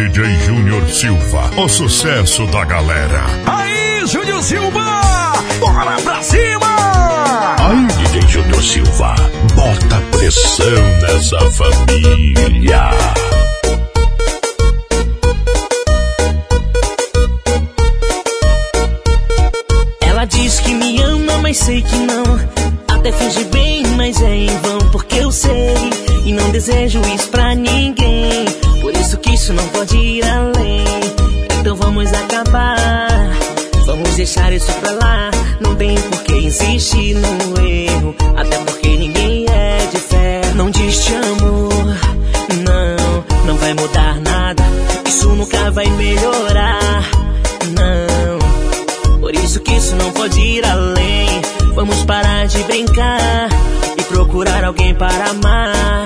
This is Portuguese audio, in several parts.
DJ Júnior Silva, o sucesso da galera. Aí, Júnior Silva! Bora pra cima! Aí, DJ Júnior Silva, bota pressão nessa família. Ela diz que me ama, mas sei que não. Até finge bem, mas é em vão, porque eu sei. E não desejo isso pra ninguém. Que isso não pode ir além. Então vamos acabar. Vamos deixar isso pra lá. Não tem por que insistir no erro. Até porque ninguém é de fé. Não diz te amo. Não, não vai mudar nada. Isso nunca vai melhorar. Não. Por isso que isso não pode ir além. Vamos parar de brincar e procurar alguém para amar.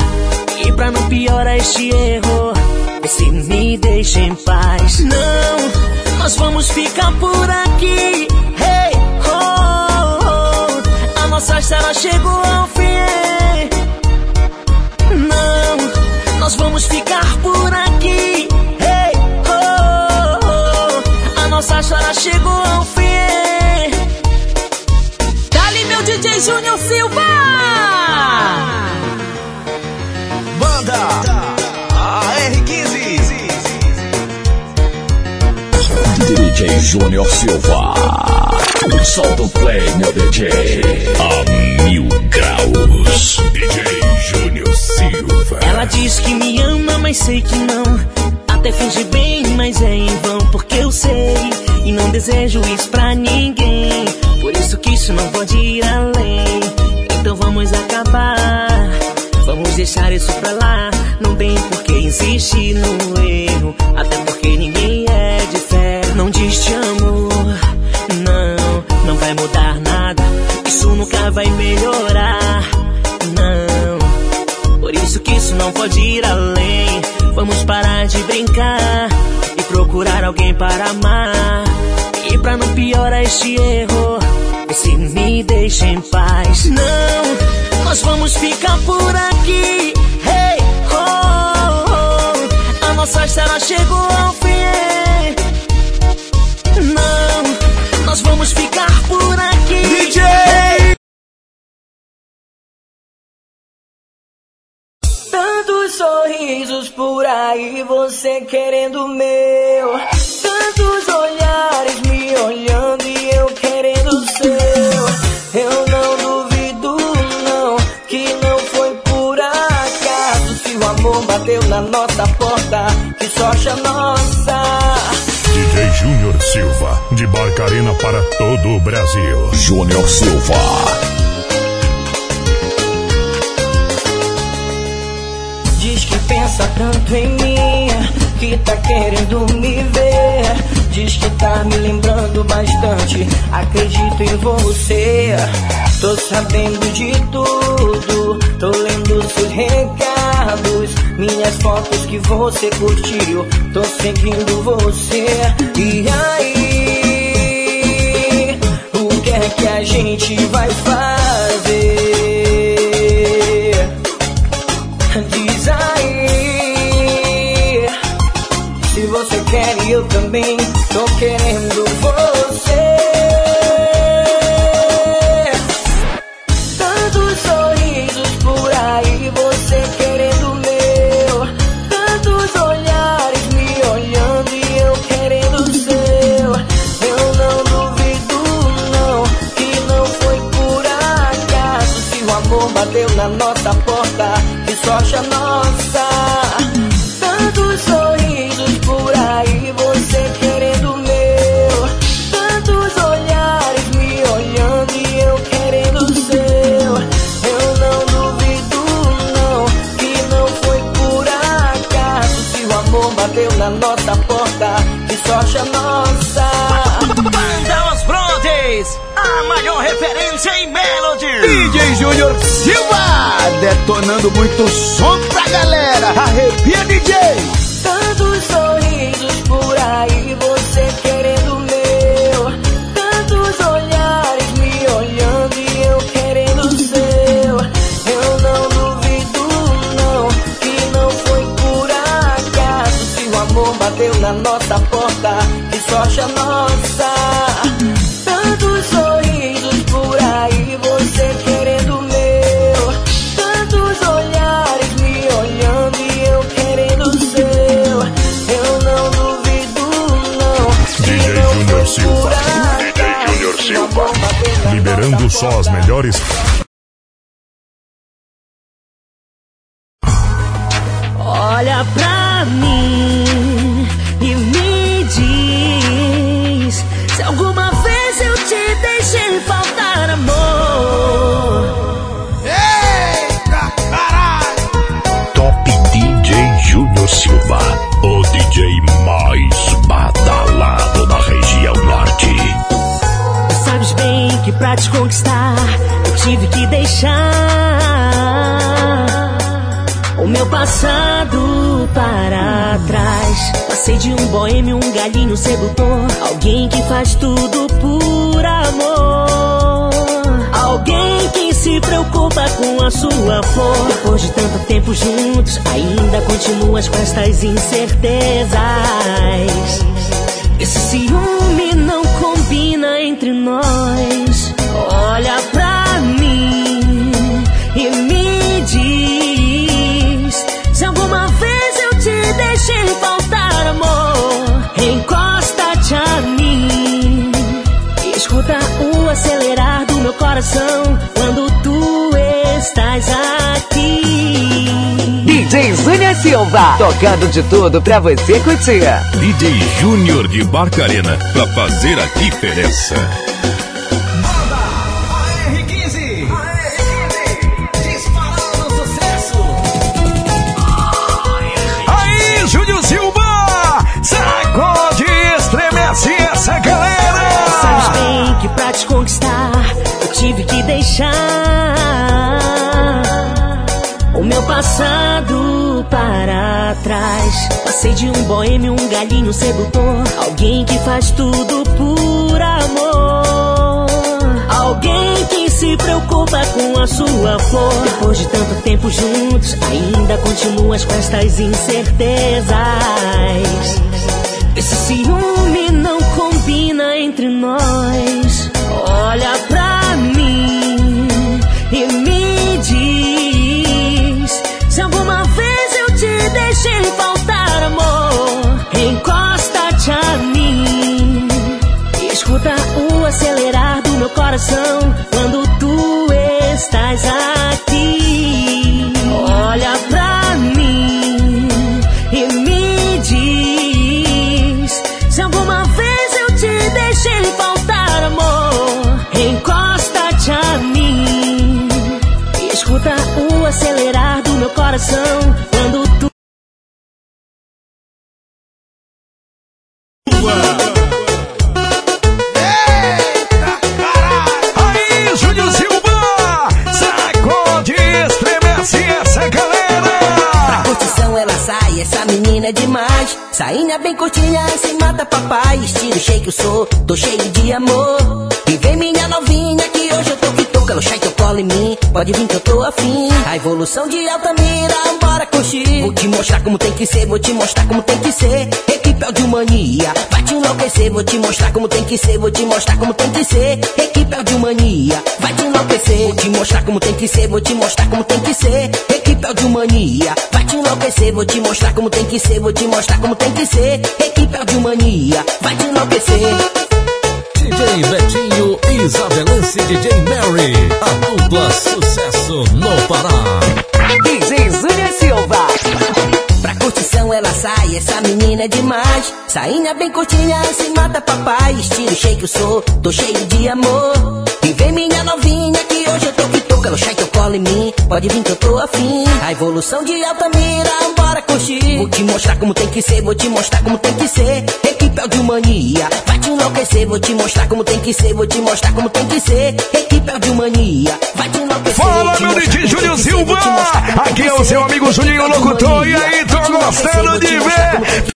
Pra não piorar este erro, se me deixa em paz. Não, nós vamos ficar por aqui. Hey, oh, oh. a nossa história chegou ao fim. Não, nós vamos ficar por aqui. Hey, oh, oh. a nossa história chegou ao fim. Dali meu DJ Júnior Silva. Banda AR15 DJ Júnior Silva. Solta o play, meu DJ. A mil graus. DJ Júnior Silva. Ela diz que me ama, mas sei que não. Até finge bem, mas é em vão, porque eu sei. E não desejo isso pra ninguém. Por isso que isso não pode ir além. Deixar isso pra lá. Não tem por que insistir no erro. Até porque ninguém é de fé. Não diz te amo. Não, não vai mudar nada. Isso nunca vai melhorar. Não. Por isso que isso não pode ir além. Vamos parar de brincar e procurar alguém para amar. E pra não piorar este erro, se me deixa em paz. Não, nós vamos ficar por aqui. Hey, oh, oh. a nossa história chegou ao fim. Não, nós vamos ficar por aqui. DJ Tantos sorrisos por aí, você querendo o meu. Tantos olhares me olhando e eu querendo o seu. Eu bateu na nossa porta, que sorte a nossa. DJ Júnior Silva, de Barcarena para todo o Brasil. Júnior Silva. Diz que pensa tanto em mim, que tá querendo me ver. Diz que tá me lembrando bastante. Acredito em você. Tô sabendo de tudo. Tô lendo seus Minhas fotos que você curtiu. Tô seguindo você. E aí? O que é que a gente vai fazer? Maior referência em Melody. DJ Júnior Silva, detonando muito som pra galera. Arrepia, DJ. Tantos continuas com estas incertezas. Esse ciúme não combina entre nós. Olha pra mim e me diz se alguma vez eu te deixei faltar amor. Encosta-te a mim. Escuta o acelerar do meu coração quando tu estás aqui. Silva, tocando de tudo pra você curtir. DJ Júnior de Barcarena, pra fazer a diferença. Banda AR15. Disparando sucesso. Aí, Júlio Silva! Sacode e estremece essa galera! Sabes bem que pra te conquistar eu tive que deixar passado para trás. Passei de um boêmio, um galinho sedutor, alguém que faz tudo por amor. Alguém que se preocupa com a sua flor. Depois de tanto tempo juntos, ainda continuas com estas incertezas. Esse ciúme não combina entre nós. Olha pra mim e me coração quando tu estás aqui. Olha pra mim e me diz se alguma vez eu te deixei faltar amor. Encosta-te a mim. Escuta o acelerar do meu coração Sainha bem curtinha, sem mata papai. Estilo shake eu sou, tô cheio de amor. E vem minha novinha que hoje eu tô que tô. Calo shake eu colo em mim, pode vir que eu tô afim. A evolução de Altamira, bora curtir. Vou te mostrar como tem que ser, vou te mostrar como tem que ser. Equipe é de mania, vai te enlouquecer. Vou te mostrar como tem que ser, vou te mostrar como tem que ser. Equipe é de mania, vai te enlouquecer. Vou te mostrar como tem que ser, vou te mostrar como tem que ser. Equipe é de mania, vai te enlouquecer. Vou te mostrar como tem que ser, vou te mostrar como tem que ser. Equipe é de mania, vai te enlouquecer. DJ Betinho, Isabelense DJ Mary. A dupla sucesso no Pará. Curtição ela sai, essa menina é demais. Sainha bem curtinha, se mata papai. Estilo shake eu sou, tô cheio de amor. E vem minha novinha que hoje eu tô que tô. Calo shake eu colo em mim, pode vir que eu tô afim. A evolução de Altamira, bora curtir. Vou te mostrar como tem que ser, vou te mostrar como tem que ser. Equipe é de mania, vai te enlouquecer. Vou te mostrar como tem que ser, vou te mostrar como tem que ser. Equipe é de mania, vai te enlouquecer. Fala, meu DJ Júlio que Silva! Aqui que é o seu amigo Juninho Locutor. E aí, tô gostando de ver?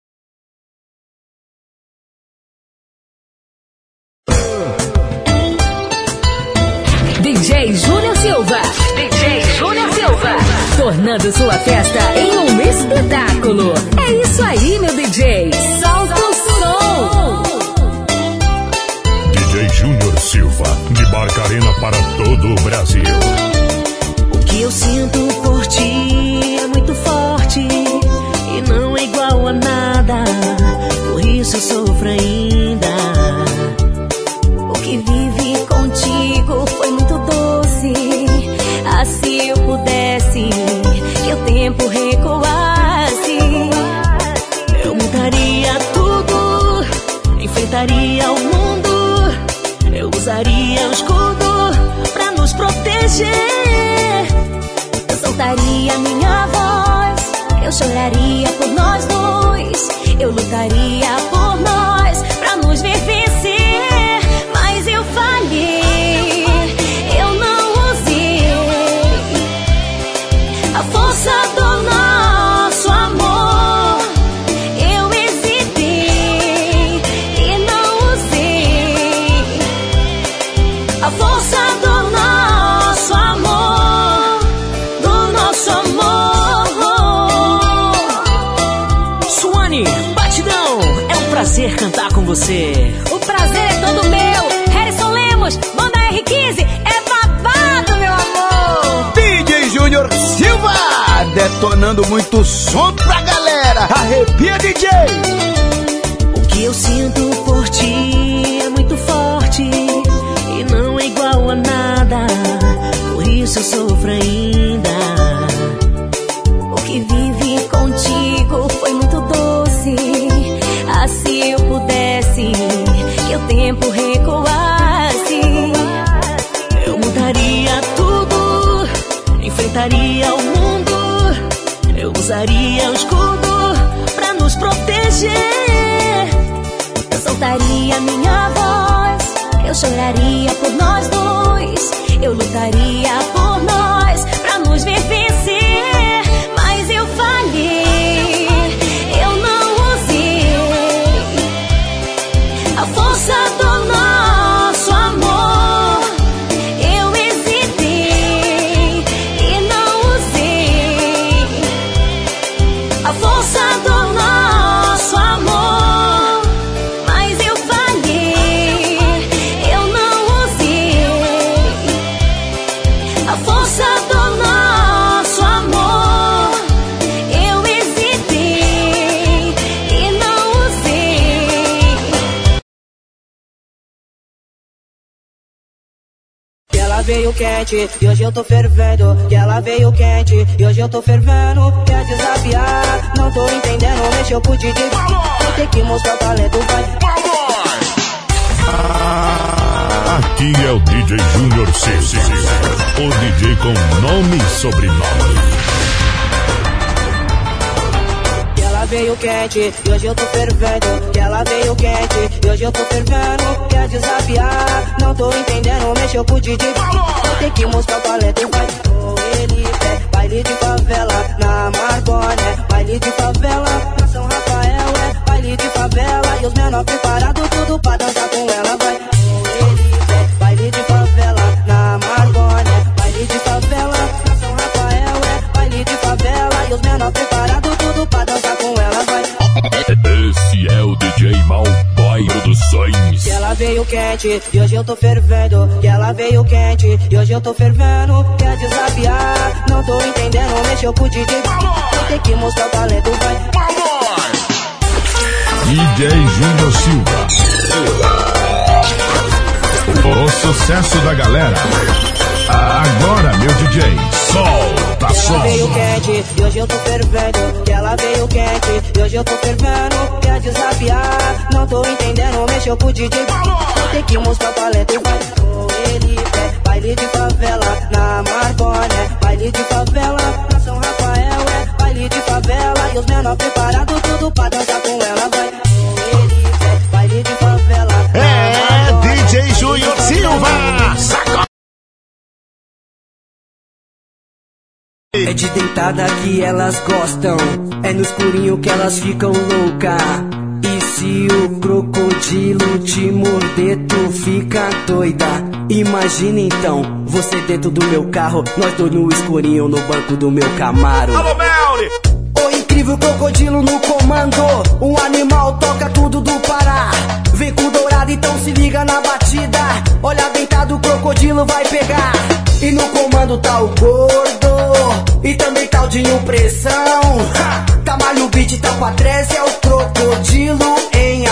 DJ Júnior Silva. DJ Júnior Silva. Tornando sua festa em um espetáculo. É isso aí, meu DJ. Solta o som. DJ Júnior Silva, de Barcarena para todo o Brasil. O que eu sinto Eu sofro ainda. O que vivi contigo foi muito doce. Ah, se eu pudesse que o tempo recuasse, eu mudaria tudo, enfrentaria o mundo. Eu usaria o escudo pra nos proteger. Eu soltaria minha voz, eu choraria por nós dois. Eu lutaria por nós pra nos ver vencer. Mas eu falhei, eu não usei a força do nosso amor. Eu hesitei e não usei a força do prazer cantar com você. O prazer é todo meu. Harrison Lemos, banda R15, é babado, meu amor. DJ Júnior Silva, detonando muito som pra galera. Arrepia, DJ. O que eu sinto por ti é muito forte e não é igual a nada. Por isso eu sofro ainda. O que vivi contigo foi muito. Se eu pudesse que o tempo recuasse, eu mudaria tudo, enfrentaria o mundo. Eu usaria o escudo pra nos proteger. Eu soltaria minha voz, eu choraria por nós dois. Eu lutaria por nós pra nos ver veio quente e hoje eu tô fervendo. Que ela veio quente e hoje eu tô fervendo. Quer desafiar? Não tô entendendo. Mexeu com o DJ. Eu tenho que mostrar o talento, vai. Aqui é o DJ Júnior Silva, o DJ com nome e sobrenome. Ela veio quente e hoje eu tô fervendo. Que ela veio quente e hoje eu tô fervendo. Quer desafiar? Não tô entendendo. Mexeu com o. Eu tenho que mostrar o vai. Ele é baile de favela na Marcone. Baile de favela na São Rafael. É baile de favela e os menores preparados tudo pra dançar com ela, vai. Baile de favela na Marcone. Baile de favela na São Rafael. É baile de favela e os menores preparados veio quente e hoje eu tô fervendo. Que ela veio quente e hoje eu tô fervendo. Quer desafiar? Não tô entendendo. Mexeu com o DJ. Tenho que mostrar o talento, vai. DJ Júnior Silva. O sucesso da galera. Agora, meu DJ, solta som. ela veio quente e hoje eu tô fervendo. Que ela veio quente e hoje eu tô fervendo. Quer desafiar? Entendendo. Mexeu com o DJ. Tenho que mostrar o talento, vai. Oh, ele é baile de favela na Marcone. Baile de favela na São Rafael. É baile de favela e os menores preparados tudo pra dançar com ela, vai. Oh, ele é baile de favela É, Marcone. DJ Júnior Silva. Saco. É de deitada que elas gostam, é no escurinho que elas ficam louca. Se o crocodilo te morder, tu fica doida. Imagina então, você dentro do meu carro, nós dois no escurinho no banco do meu Camaro. Alô, Melly. Ô incrível crocodilo no comando. Um animal toca tudo do Pará. Vem com dourado, então se liga na batida. Olha deitado, o crocodilo vai pegar. E no comando tá o gordo. E também tá o Dinho Pressão. Ha! Tamalho o beat, tá pra trás, é o crocodilo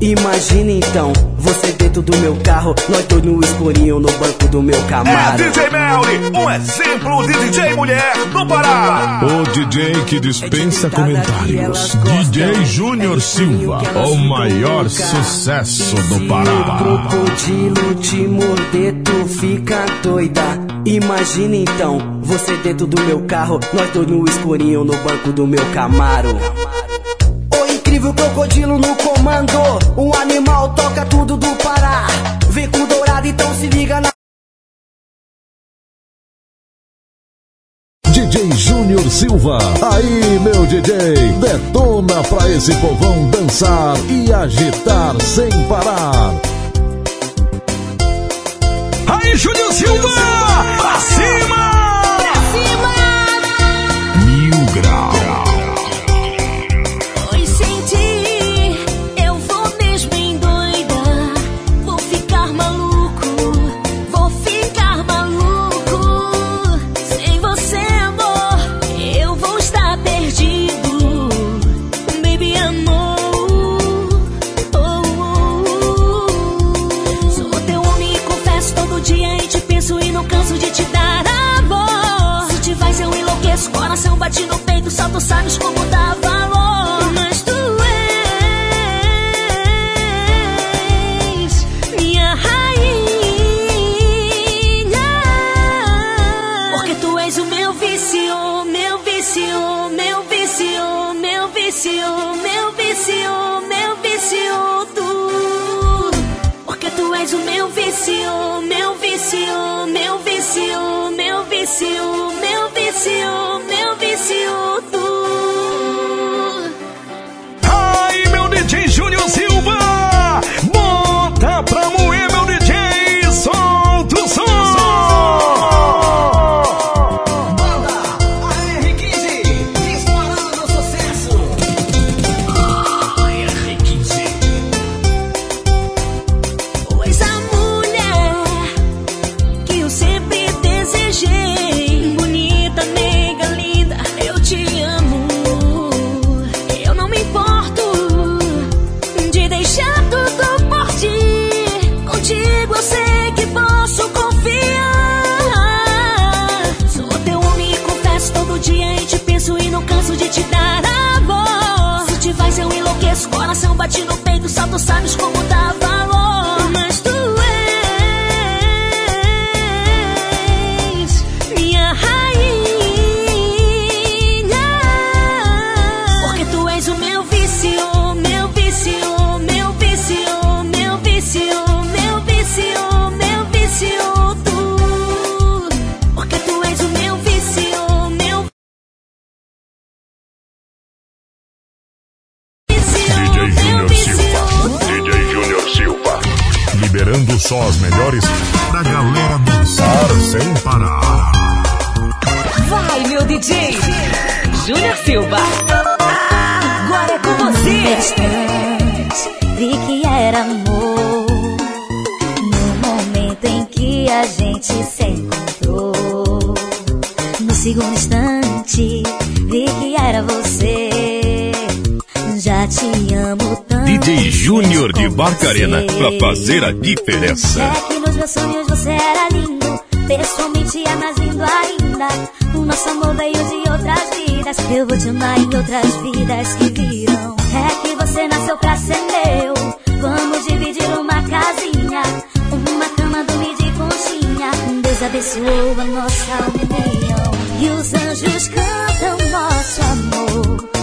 Imagina então, você dentro do meu carro, nós dois no escurinho no banco do meu É Camaro. DJ Melly, um exemplo de DJ mulher do Pará. O DJ que dispensa comentários. DJ Júnior Silva, o maior sucesso do Se o Pará. crocodilo te morder, tu fica doida. Imagina então, você dentro do meu carro, nós dois no escurinho no banco do meu Camaro. O crocodilo no comando. Um animal toca tudo do Pará. Vem com dourado, então se liga na. DJ Júnior Silva, aí meu DJ, detona pra esse povão dançar e agitar sem parar. Aí, Júnior Silva! Pra cima! Coração bate no peito, só tu sabes como dá valor. Mas tu és minha rainha. Porque tu és o meu vício, meu vício, meu vício, meu vício, meu vício, meu vício, tu. Porque tu és o meu vício, meu vício, meu vício, meu vício, meu vício, meu vício, Liberando só as melhores pra galera dançar sem parar. Vai, meu DJ! Júnior Silva! Agora é com você! vi que era amor. No momento em que a gente se encontrou, no segundo instante, vi que era você. Já te amo Júnior de Barcarena pra fazer a diferença. É que nos meus sonhos você era lindo. Pessoalmente é mais lindo ainda. O nosso amor veio de outras vidas. Eu vou te amar em outras vidas que virão. É que você nasceu pra ser meu. Vamos dividir uma casinha. Uma cama, dormir de conchinha. Deus abençoou a nossa união. E os anjos cantam nosso amor.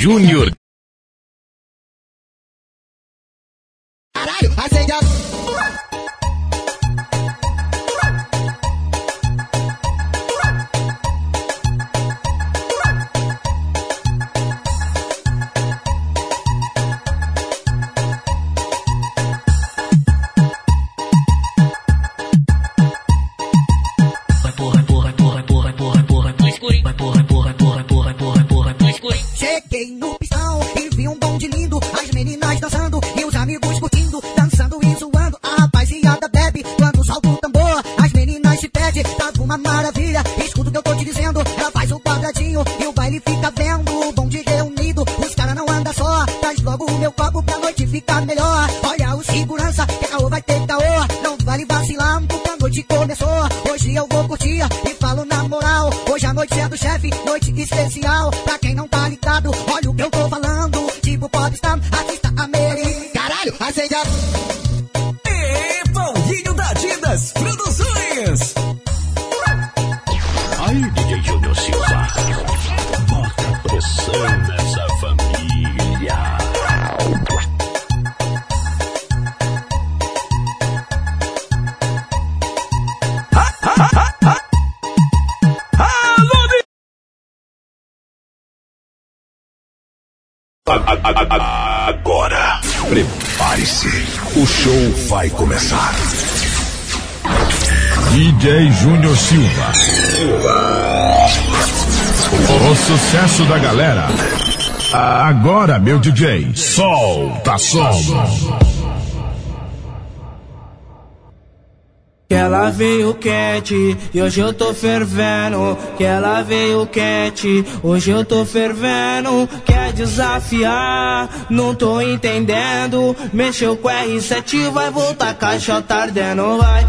Júnior. Caralho, acende a... Peguei no pistão e vi um bonde lindo. As meninas dançando e os amigos curtindo. Dançando e zoando, a rapaziada bebe. Quando salto o tambor, as meninas se pedem. Tá uma maravilha, escuta o que eu tô te dizendo. Ela faz o quadradinho e o baile fica vendo. O bonde reunido, os caras não anda só. Traz logo o meu copo pra noite ficar melhor. Olha o segurança, que caô vai ter caô. Não vale vacilar, porque a noite começou. Hoje eu vou curtir moral. Hoje a noite é do chefe, noite especial. Pra quem não tá ligado, olha o que eu tô falando. Tipo pode popstar, artista americano. Caralho, acende a... E Paulinho da Adidas Produções. Agora, prepare-se. O show vai começar. DJ Júnior Silva. O sucesso da galera. Agora, meu DJ, solta som. Que ela veio quente e hoje eu tô fervendo. Que ela veio quente, hoje eu tô fervendo. Quer desafiar? Não tô entendendo. Mexeu com R7, vai voltar caixa tardendo, vai.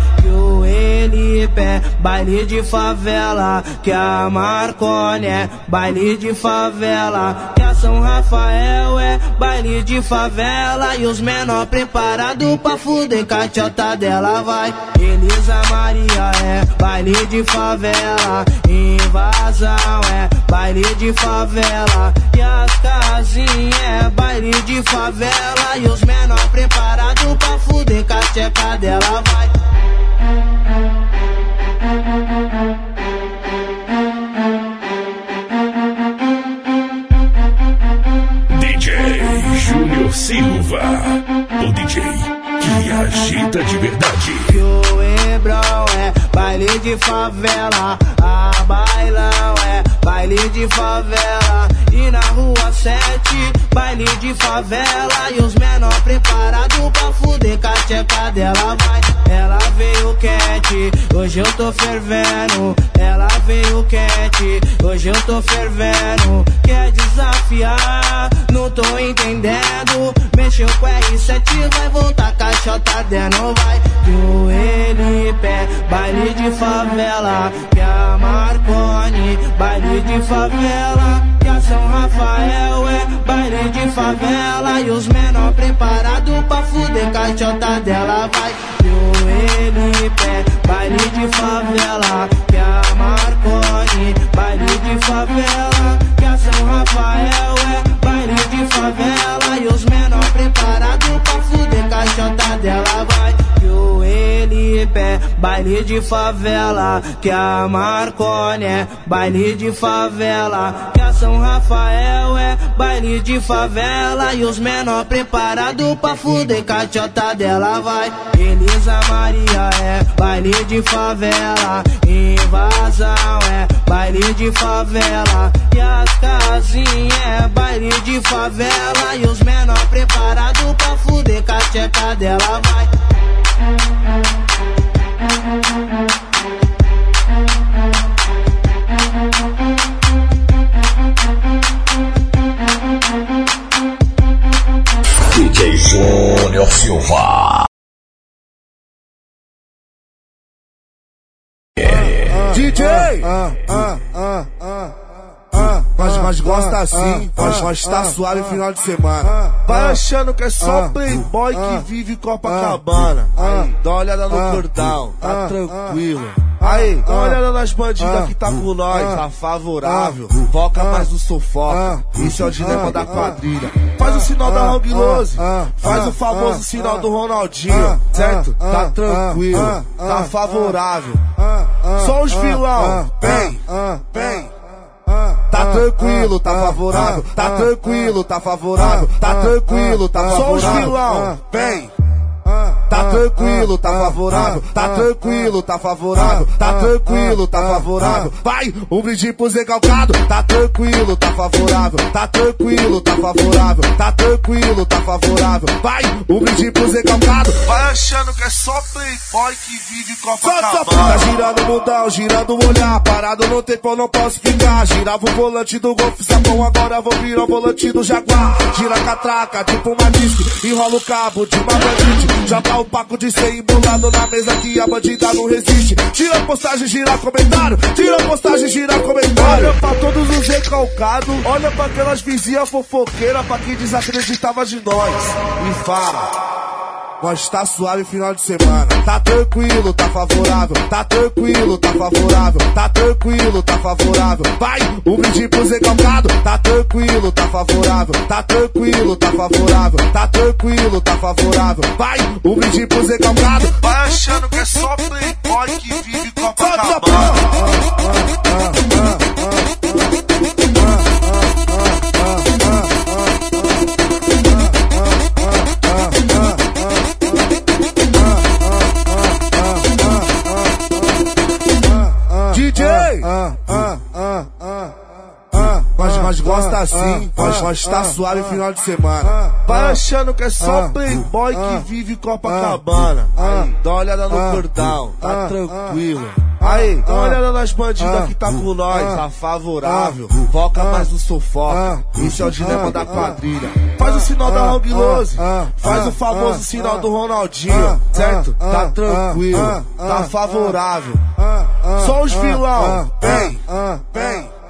Que o Elipe, baile de favela. Que a Marcone é baile de favela. Que a São Rafael é baile de favela. E os menor preparado pra fuder cachota dela, vai. Elisa Maria é baile de favela, invasão é baile de favela, e as casinhas é baile de favela, e os menor preparados pra fuder com a tcheca dela vai. Favela, a bailão é baile de favela. E na rua 7, baile de favela. E os menor preparados pra fuder com a tcheca dela vai. Ela veio quente, hoje eu tô fervendo. Ela veio quente, hoje eu tô fervendo. Quer desafiar? Não tô entendendo. Mexeu com R7, vai voltar caixota dentro, vai. Que o Elipe, baile de favela. Que a Marconi, baile de favela. Que a São Rafael é baile de favela. E os menor preparados pra fuder caixota dela, vai. Que o Elipe, baile de favela. Que a Marconi, baile de favela. Que a São Rafael é baile de favela. E os menor preparados pra fuder caixota dela, vai. Que o Elipe, baile de favela. Que a Marconi é baile de favela. Que a São Rafael é baile de favela. E os menor preparados pra fuder caixota dela, vai. Elisa Maria é baile de favela. Invasão é baile de favela. E as casinhas é baile de favela. E os menor preparados pra fuder com a tcheca dela, vai. DJ Júnior Silva. DJ! Ah, ah, ah, ah, ah, mas, mas gosta assim, mas, mas tá suave final de semana. Vai achando que é só playboy que vive Copacabana. Dá uma olhada no cordão, tá tranquilo. Aí, dá uma olhada nas bandidas que tá com nós, tá favorável. Foca mais no sufoca, isso é o dilema da quadrilha. Faz o sinal da Hong Lose, faz o famoso sinal do Ronaldinho, certo? Tá tranquilo, tá favorável. Só os vilão, vem, vem. Tá tranquilo, tá favorável, tá tranquilo, tá favorável, tá tranquilo, tá favorável. Só os vilão, vem. Tá tranquilo, tá favorável, tá tranquilo, tá favorável, tá tranquilo, tá favorável. Vai, um brinde pro Zé Calcado, tá tranquilo, tá favorável, tá tranquilo, tá favorável, tá tranquilo, tá favorável. Vai, um brinde pro Zé Calcado. Vai achando que é só playboy que vive Copacabana. Tá girando o mundão, girando o olhar, parado no tempo eu não posso ficar. Girava o volante do Golf Sapão, agora vou virar o volante do Jaguar. Gira a catraca, tipo uma disco, enrola o cabo de uma bandite. Já tá o paco de ser embolado na mesa que a bandida não resiste. Tira a postagem, gira comentário. Tira a postagem, gira comentário. Olha pra todos os recalcados. Olha pra aquelas vizinhas fofoqueiras. Pra quem desacreditava de nós. E fala. Nós tá suave final de semana. Tá tranquilo, tá favorável. Tá tranquilo, tá favorável. Tá tranquilo, tá favorável. Vai, um brinde pro Zé Calcado. Tá tranquilo, tá favorável. Tá tranquilo, tá favorável. Tá tranquilo, tá favorável. Vai, um brinde pro Zé Calcado. Vai achando que é só playboy que vive nós tá suave final de semana. Vai achando que é só playboy que vive Copacabana. Aí, dá uma olhada no cordão, tá tranquilo. Aí, dá uma olhada nas bandidas que tá com nós, tá favorável. Foca mais no sufoco, esse é o dilema da quadrilha. Faz o sinal da Long Lose, faz o famoso sinal do Ronaldinho, certo? Tá tranquilo, tá favorável. Só os vilão, vem, vem.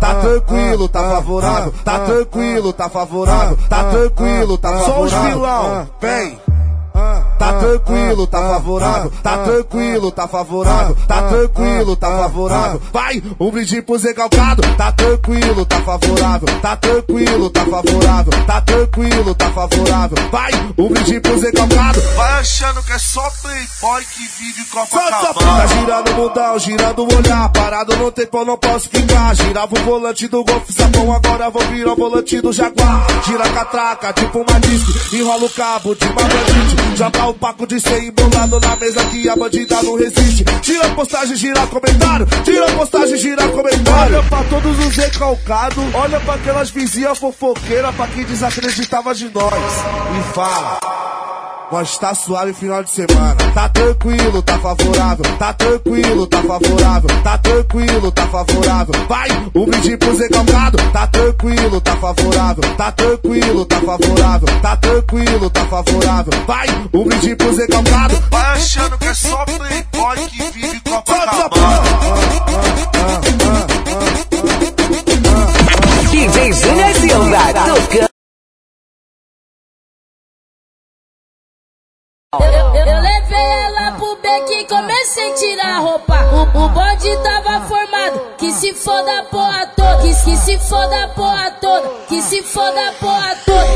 Tá tranquilo, tá favorável, tá tranquilo, tá favorável, tá tranquilo, tá favorável. Só os vilão, vem. Tá tranquilo, tá favorável, tá tranquilo, tá favorável, tá tranquilo, tá favorável. Vai, um brinde pro Zé Calcado, tá tranquilo, tá favorável, tá tranquilo, tá favorável, tá tranquilo, tá favorável. Vai, um brinde pro Zé Calcado. Vai achando que é só playboy que vive Copacabana. Tá girando o mundão, girando o olhar, parado no tempo não posso ficar. Girava o volante do Golf Sapão, agora vou virar o volante do Jaguar. Gira a catraca, tipo uma disco, enrola o cabo de uma bandite, joga o paco de ser embolado na mesa que a bandida não resiste. Tira postagem, gira comentário. Tira postagem, gira comentário. Olha pra todos os recalcados. Olha pra aquelas vizinhas fofoqueiras. Pra quem desacreditava de nós. E fala. Nós tá suave final de semana. Tá tranquilo, tá favorável. Tá tranquilo, tá favorável. Tá tranquilo, tá favorável. Vai, um brinde pro Zé Calcado. Tá tranquilo, tá favorável. Tá tranquilo, tá favorável. Tá tranquilo, tá favorável. Vai, um brinde pro Zé Calcado. Vai achando que é só playboy que vive Copacabana. DJ Júnior Silva, tocando. Eu, eu- eu levei ela pro beco e comecei a tirar a roupa. O, o bonde tava formado, que se foda a porra toda. Que, que se foda a porra toda, que se foda a porra toda.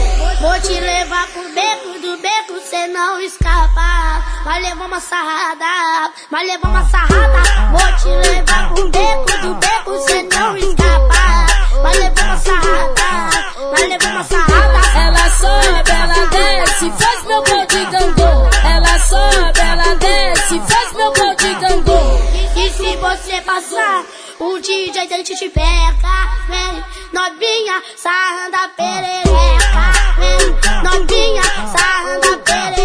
Vou te levar pro beco do beco, cê não escapa. Vai levar uma sarrada, vai levar uma sarrada. Vou te levar pro beco do beco, cê não escapa. Vai levar uma sarrada, vai levar uma sarrada. Ela sobe, ela desce, faz você passar, o DJ dente te pega. Vem, novinha, sarrando a perereca. Vem, novinha, sarrando a perereca.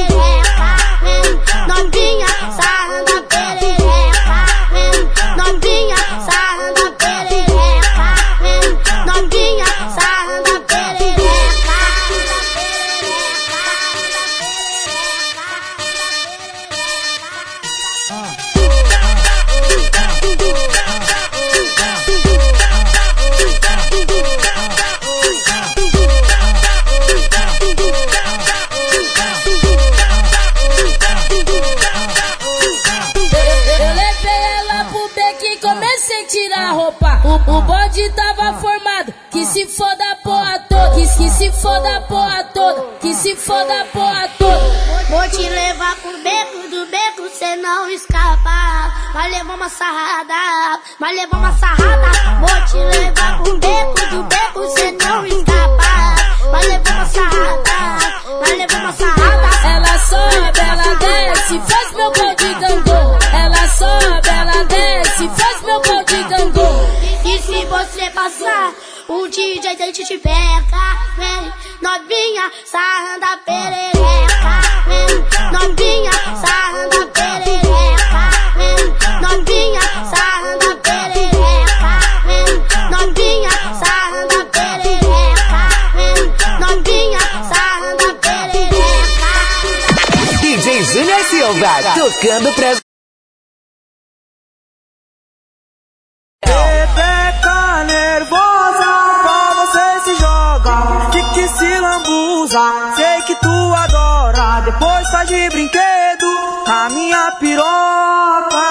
Se lambuza, sei que tu adora, depois faz de brinquedo a minha piroca.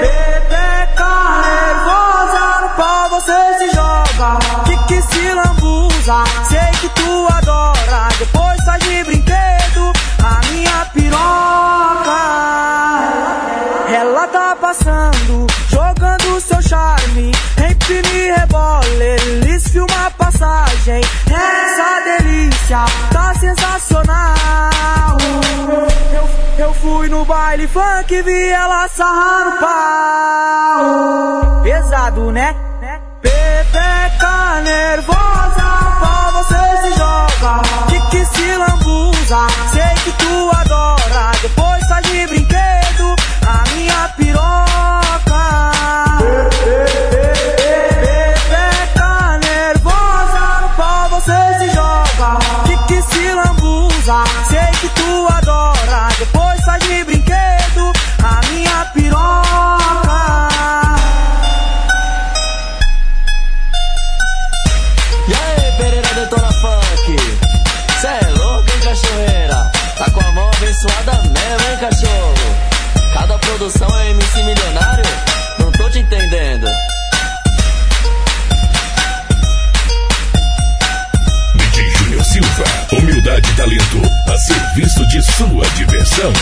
Pepeca nervosa, pra você se joga, que que se lambuza, sei que tu adora, depois faz de brinquedo a minha piroca. Ela tá passando, Eu, eu fui no baile funk, vi ela sarrar no pau. Pesado, né? Pepeca nervosa, qual você se joga? De que se lambuza, sei que tu adora. Depois sai de brinquedo, a minha piroca. Produção é MC milionário? Não tô te entendendo. DJ Júnior Silva, humildade e talento a serviço de sua diversão.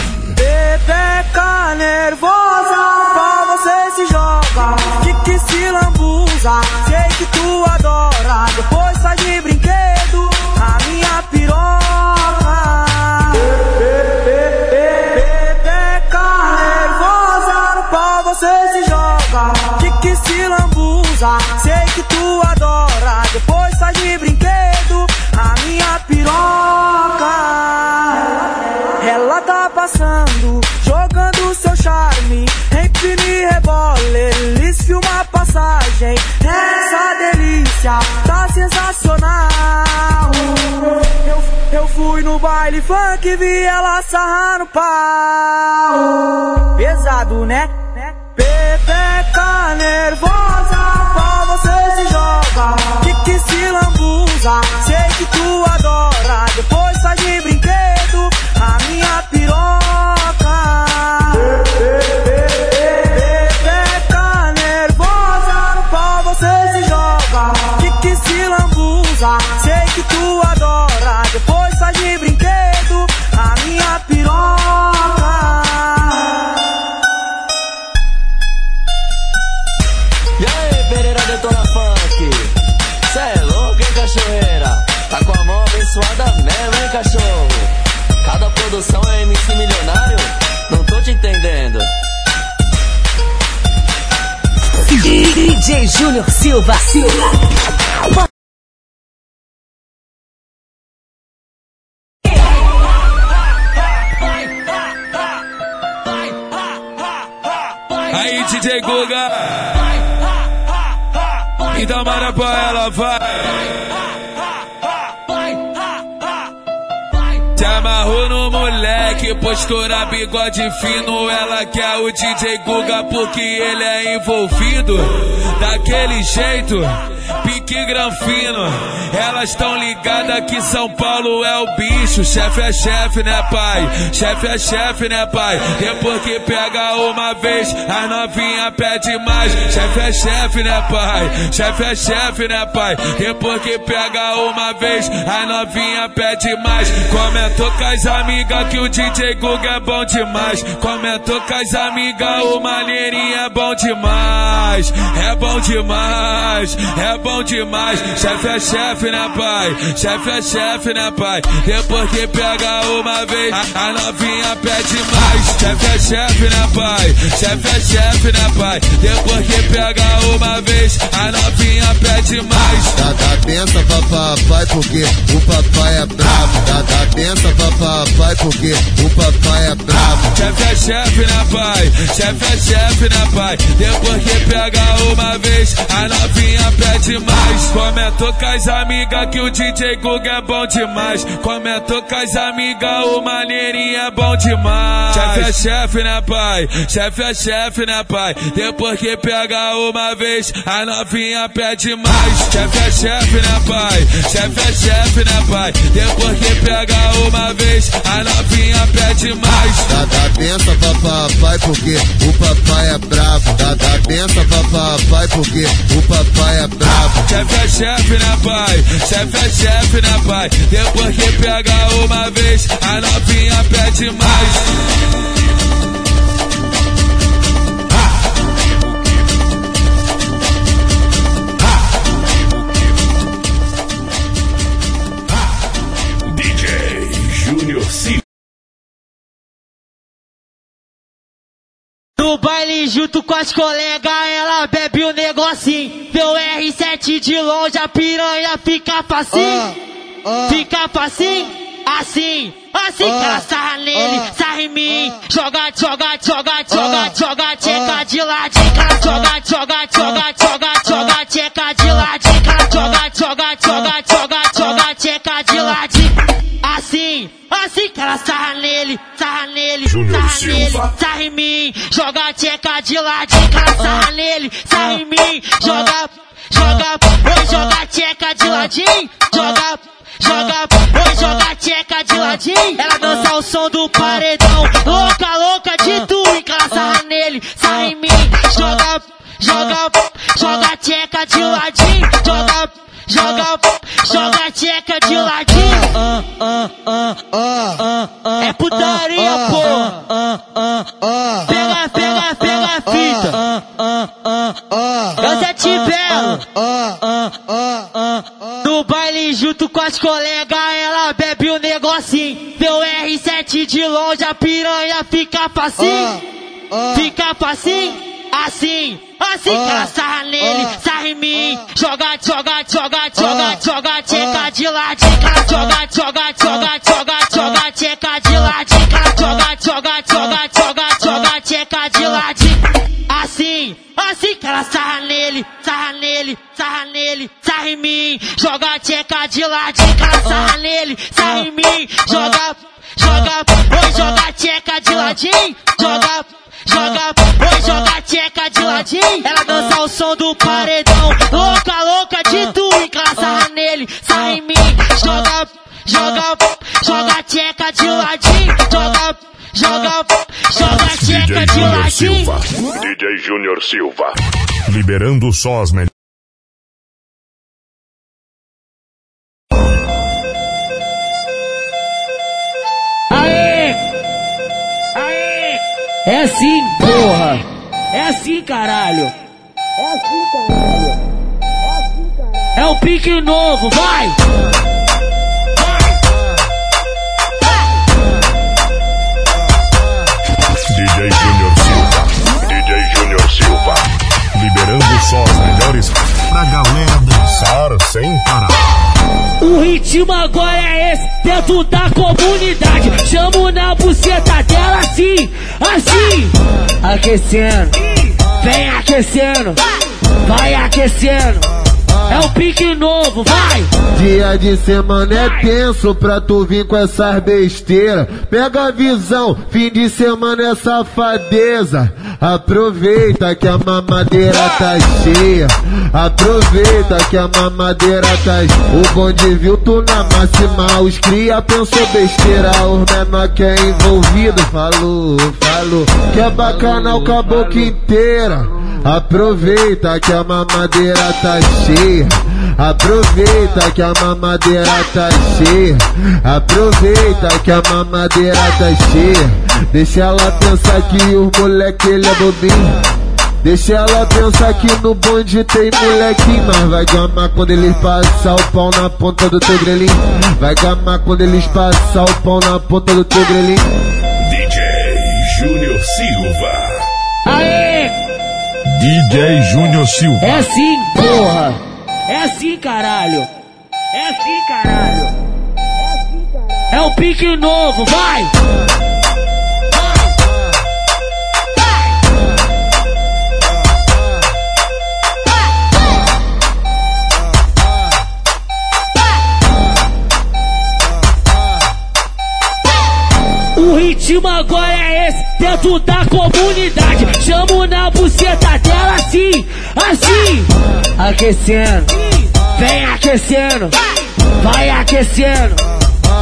Lambuza, sei que tu adora. Depois sai de brinquedo, a minha piroca. Ela tá passando, jogando seu charme. Empine rebole, eles filmam a passagem. Essa delícia tá sensacional. Eu, eu fui no baile funk e vi ela sarrar no pau. Pesado, né? Pepeca nervosa, qual você se joga? De que se lambuza, sei que tu adora. Depois sai de brinquedo, a minha piroca. Pepeca nervosa, no pau você se joga. De que se lambuza, produção é MC milionário? Não tô te entendendo. DJ Júnior Silva. Silva. Aí, DJ Guga. Então manda pra ela, vai. Amarrou no moleque, postura bigode fino. Ela quer o DJ Guga porque ele é envolvido. Daquele jeito, pique granfino. Elas tão ligadas que São Paulo é o bicho. Chefe é chefe, né, pai? Chefe é chefe, né, pai? Depois que pega uma vez, a novinha pede mais. Chefe é chefe, né, pai? Chefe é chefe, né, pai? Depois que pega uma vez, a novinha pede mais. Comentou com as amigas que o DJ Guga é bom demais. Comentou com as amigas, o maneirinho é bom demais. É bom demais, é bom demais. Chefe é chefe, né, pai? Chefe é chefe, né, pai? Depois que pega uma vez, a, a novinha pede mais. Chefe é chefe, né, pai? Chefe é chefe, né, pai? Depois que pega uma vez, a novinha pede mais. Dá, dá benção pra papai porque o papai é bravo. Dá, dá benção pra papai porque o papai é bravo. Chefe é chefe, né, pai? Chefe é chefe, né, pai? Depois que pega uma vez, a novinha pede mais. Comentou com as amigas que o DJ Guga é bom demais. Comentou com as amigas, o maneirinho é bom demais. Chefe é chefe, né, pai? Chefe é chefe, né, pai? Depois que pega uma vez, a novinha pede mais. Chefe é chefe, né, pai? Chefe é chefe, né, pai? Depois que pega uma vez, a novinha pede mais. Dá, dá benção pra papai porque o papai é bravo. Dá, dá benção pra papai porque o papai é bravo. Chefe é chefe, né, pai? Chefe é chefe, né, pai? Depois que pega uma vez, a novinha pede mais. Júnior Silva. No baile junto com as colegas, ela bebe o negocinho. Vê o R7 de longe, a piranha fica facinho. Fica facinho, assim. Assim que ela sarra nele, sarra em mim. Joga, joga, joga, joga, joga, tcheca de ladinho. Joga, joga, joga, joga, joga, tcheca de ladinho. Joga, joga, joga, joga, joga, tcheca de ladinho. Assim, assim que ela sarra nele, nele, sarra nele, sarra em mim. Joga, tcheca de ladinho. Sarra nele, sarra em mim. Joga, joga, oi, joga, tcheca de ladinho. Joga, joga, oi, joga tcheca de ladinho. Ela dança o som do paredão, louca, louca de tu, e sarra nele, sarra em mim. Joga, joga, joga tcheca de ladinho, joga, joga, joga tcheca de ladinho. É putaria, pô. Pega, pega, pega a fita. Eu já belo. No baile junto com as colegas, ela bebe o negocinho. O R7 de longe, a piranha fica facinho. Fica facinho. Assim, assim que ela sarra nele, sarra em mim. Joga, joga, joga, joga, joga, tcheca de ladinho. Joga, joga, joga, joga, joga, tcheca de ladinho. Joga, joga, joga, joga, joga, tcheca de ladinho. Assim, assim que ela sarra nele, sarra nele, sarra nele, sarra em mim. Joga tcheca de ladinho, sarra nele, sarra em mim. Joga, joga, oi, joga tcheca de ladinho. Joga, joga, oi, joga tcheca de ladinho. Ela dança o som do paredão, louca, louca de tu, e ela sarra nele, sarra em mim. Joga, joga, joga tcheca de ladinho. Joga, joga, joga tcheca DJ de ladinho. Silva. DJ Júnior Silva. Liberando só as melhores. Aê! Aê! É assim, porra! É assim, caralho! É assim, caralho! É o pique novo, vai! Liberando só as melhores pra galera dançar sem parar. O ritmo agora é esse, dentro da comunidade. Chamo na buceta dela assim, assim. Aquecendo, vem aquecendo, vai aquecendo. É o pique novo, vai! Dia de semana é tenso pra tu vir com essas besteiras. Pega a visão, fim de semana é safadeza. Aproveita que a mamadeira tá cheia. Aproveita que a mamadeira tá cheia. O bonde viu tu na máxima. Os cria pensou besteira. Os menor que é envolvido falou, falou. Que é bacana o caboclo inteira. Aproveita que a mamadeira tá cheia. Aproveita que a mamadeira tá cheia. Aproveita que a mamadeira tá cheia. Deixa ela pensar que o moleque ele é bobinho. Deixa ela pensar que no bonde tem molequinho Mas vai gamar quando eles passar o pau na ponta do teu grelhinho Vai gamar quando eles passar o pau na ponta do teu grelhinho DJ Júnior Silva. Aê! DJ Júnior Silva. É assim, porra! É assim, caralho! É assim, caralho! É o pique novo, vai! O ritmo agora é esse, dentro da comunidade. Chamo na buceta dela assim, assim. Aquecendo, vem aquecendo, vai aquecendo.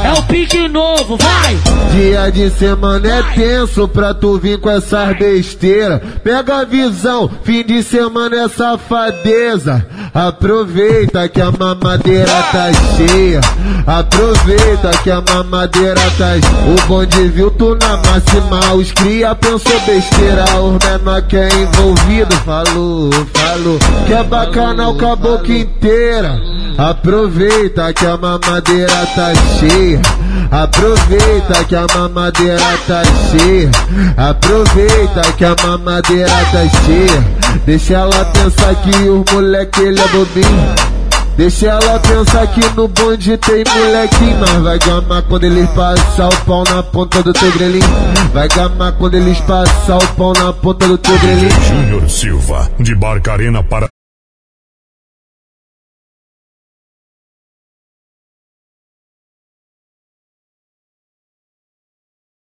É o pique novo, vai! Dia de semana é tenso pra tu vir com essas besteiras. Pega a visão, fim de semana é safadeza. Aproveita que a mamadeira tá cheia. Aproveita que a mamadeira tá cheia. O bonde viu tu na máxima. Os cria pensou besteira. Os menor que é envolvido falou, falou. Que é bacana o caboclo inteira. Aproveita que a mamadeira tá cheia. Aproveita que a mamadeira tá cheia. Aproveita que a mamadeira tá cheia. Deixa ela pensar que o moleque ele é bobinho. Deixa ela pensar que no bonde tem moleque, mas vai gamar quando eles passar o pau na ponta do teu. Vai gamar quando eles passar o pau na ponta do teu grelinho. Silva, de Barcarena para